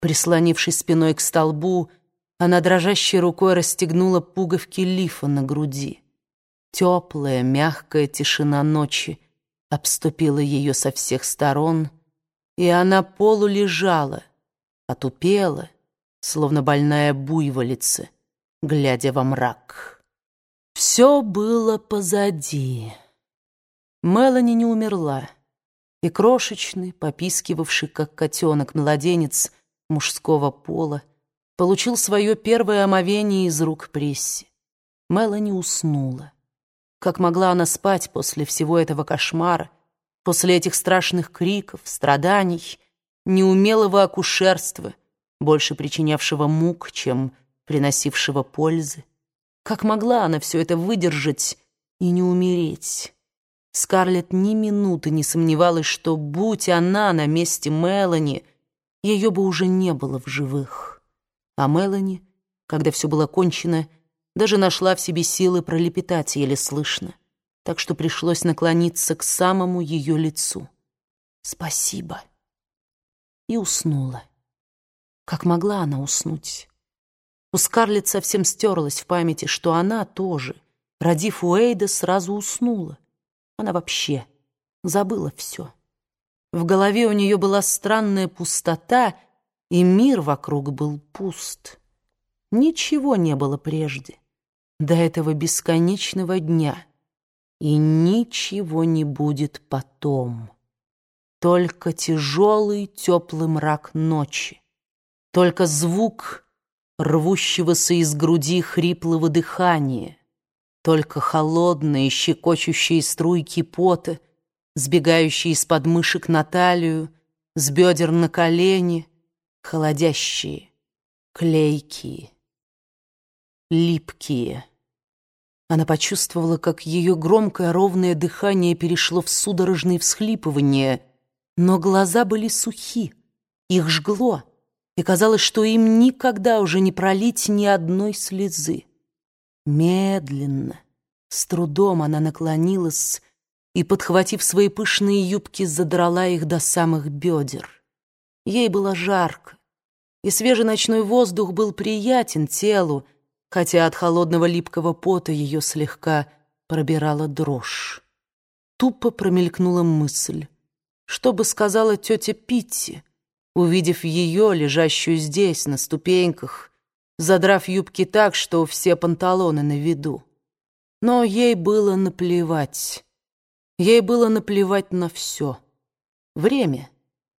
Прислонившись спиной к столбу, она дрожащей рукой расстегнула пуговки лифа на груди. Теплая, мягкая тишина ночи обступила ее со всех сторон, и она полулежала, отупела, словно больная буйволица, глядя во мрак. Все было позади. Мелани не умерла, и крошечный, попискивавший, как котенок-младенец мужского пола, получил свое первое омовение из рук Пресси. Мелани уснула. Как могла она спать после всего этого кошмара, после этих страшных криков, страданий, неумелого акушерства, больше причинявшего мук, чем приносившего пользы? Как могла она все это выдержать и не умереть? Скарлетт ни минуты не сомневалась, что, будь она на месте Мелани, ее бы уже не было в живых. А Мелани, когда все было кончено, даже нашла в себе силы пролепетать еле слышно, так что пришлось наклониться к самому ее лицу. «Спасибо». И уснула. Как могла она уснуть? У Скарлетт совсем стерлась в памяти, что она тоже, родив Уэйда, сразу уснула. Она вообще забыла все. В голове у нее была странная пустота, и мир вокруг был пуст. Ничего не было прежде, до этого бесконечного дня, и ничего не будет потом. Только тяжелый теплый мрак ночи, только звук рвущегося из груди хриплого дыхания, только холодные щекочущие струйки пота, сбегающие из подмышек на талию, с бедер на колени, холодящие, клейкие липкие. Она почувствовала, как ее громкое ровное дыхание перешло в судорожные всхлипывания, но глаза были сухи, их жгло, и казалось, что им никогда уже не пролить ни одной слезы. Медленно, с трудом она наклонилась и, подхватив свои пышные юбки, задрала их до самых бедер. Ей было жарко, и свежий ночной воздух был приятен телу, хотя от холодного липкого пота ее слегка пробирала дрожь. Тупо промелькнула мысль. Что бы сказала тетя Питти, увидев ее, лежащую здесь, на ступеньках, задрав юбки так, что все панталоны на виду. Но ей было наплевать. Ей было наплевать на все. Время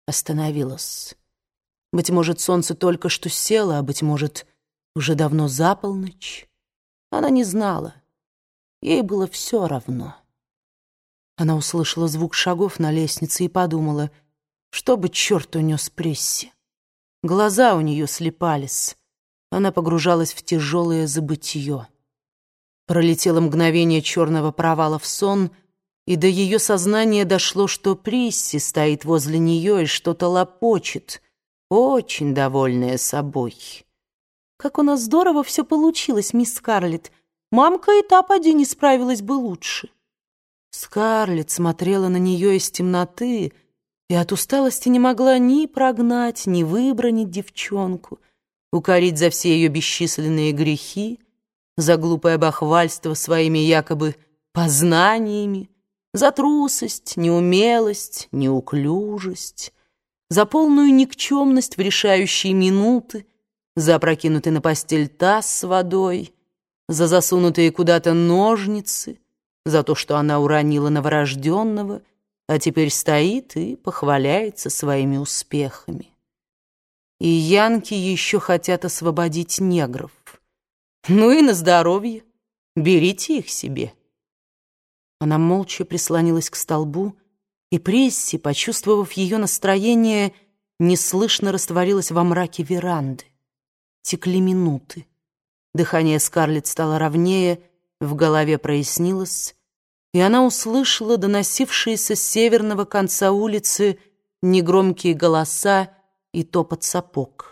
остановилось. Быть может, солнце только что село, а, быть может, уже давно за полночь. Она не знала. Ей было все равно. Она услышала звук шагов на лестнице и подумала, что бы черт унес прессе. Глаза у нее слепались. Она погружалась в тяжелое забытье. Пролетело мгновение черного провала в сон, и до ее сознания дошло, что Присси стоит возле нее и что-то лопочет, очень довольная собой. Как у нас здорово все получилось, мисс Скарлетт. Мамка и та поди не справилась бы лучше. Скарлетт смотрела на нее из темноты и от усталости не могла ни прогнать, ни выбронить девчонку, укорить за все ее бесчисленные грехи, за глупое бахвальство своими якобы познаниями, за трусость, неумелость, неуклюжесть, за полную никчемность в решающие минуты, за опрокинутый на постель таз с водой, за засунутые куда-то ножницы, за то, что она уронила новорожденного, а теперь стоит и похваляется своими успехами. И янки еще хотят освободить негров. Ну и на здоровье, берите их себе. Она молча прислонилась к столбу, и Пресси, почувствовав ее настроение, неслышно растворилась во мраке веранды. Текли минуты. Дыхание Скарлетт стало ровнее, в голове прояснилось, и она услышала доносившиеся с северного конца улицы негромкие голоса и топот сапог.